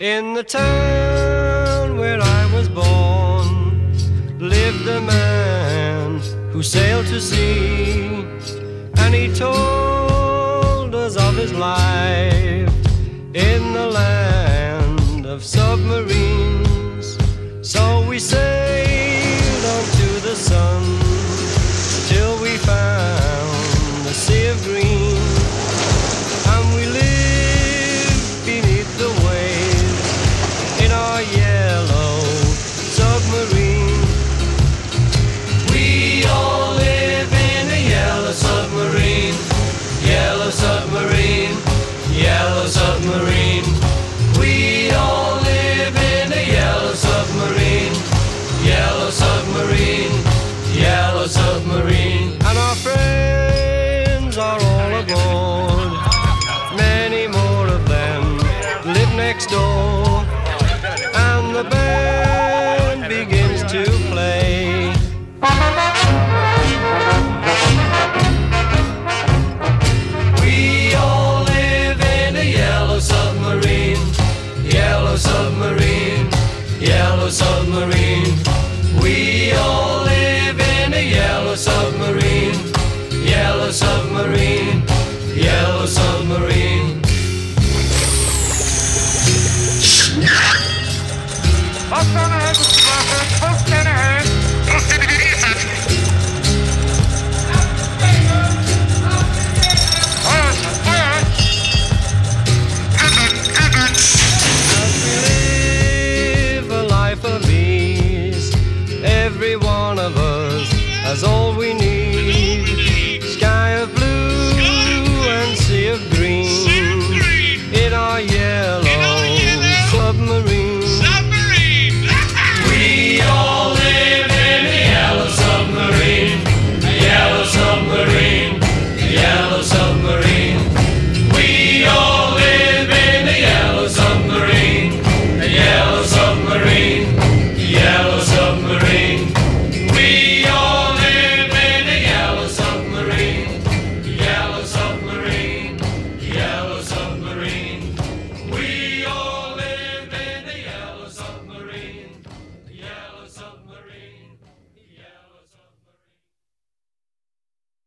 In the town where I was born lived a man who sailed to sea, and he told us of his life in the land yellow submarine, yellow submarine. And our friends are all aboard. Many more of them live next door. And the band begins to play. submarine, yellow submarine. Box on ahead, Mr. Blackburn. Box down ahead. Every one of us has all we need.